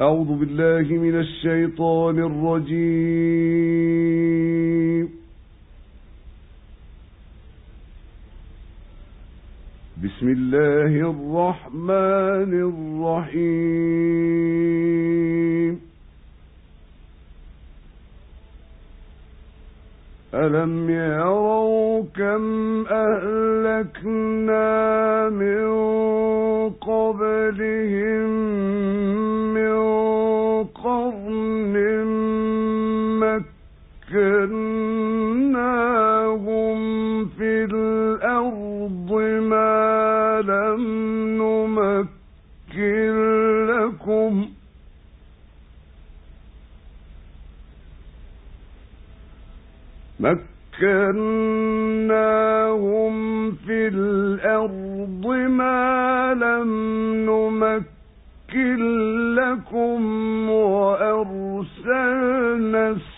أعوذ بالله من الشيطان الرجيم. بسم الله الرحمن الرحيم. ألم يروا كم أهلكنا من قبلهم مكناهم في الأرض ما لم نمكن لكم مكناهم في الأرض ما لم نمكن لكم وأرسلنا السماء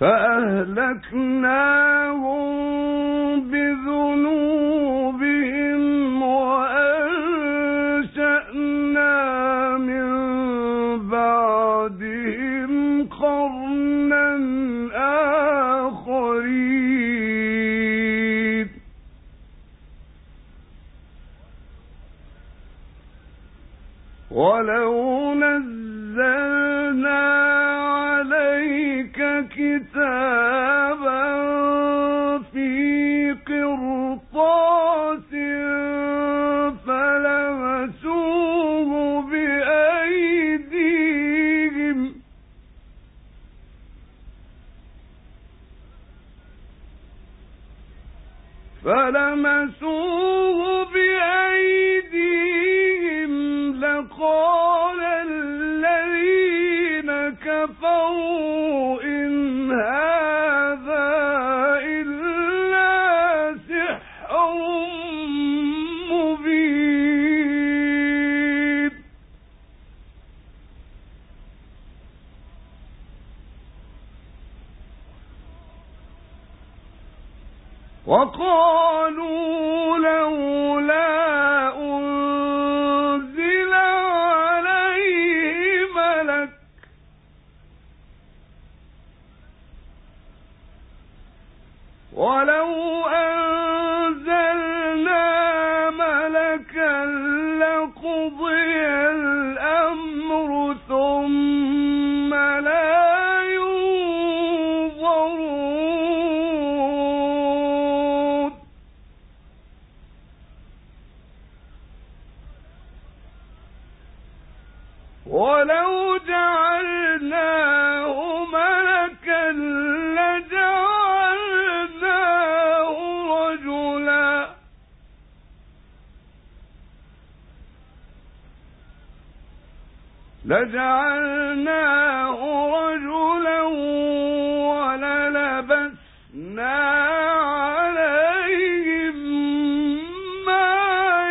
فأهلكناهم بذنوبهم وأنشأنا من بعدهم قرنا آخرين ولو نزلنا كتابا في قرطاس فلمسوه بأيديهم فلمسوه بأيديهم لقال الذين كفروا وقالوا لولا أنزل عليه ملك ولو أنزلنا ملكا لقضي لجعلناه رجلا وللبسنا عليهم ما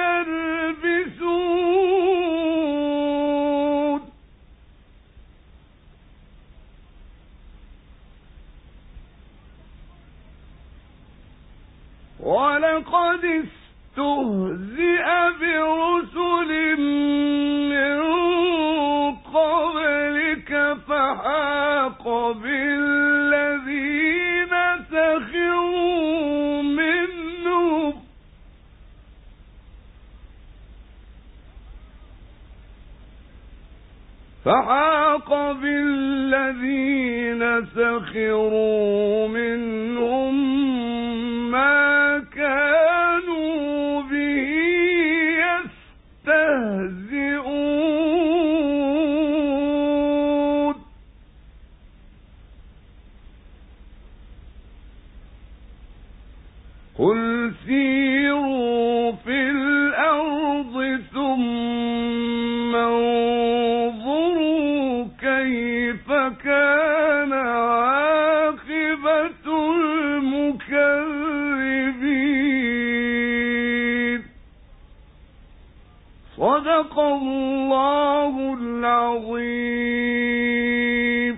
يلبسون. ولقد استهزئ برسل فحاق بالذين سخروا منهم. فحاق بالذين سخروا منهم. صدق الله العظيم.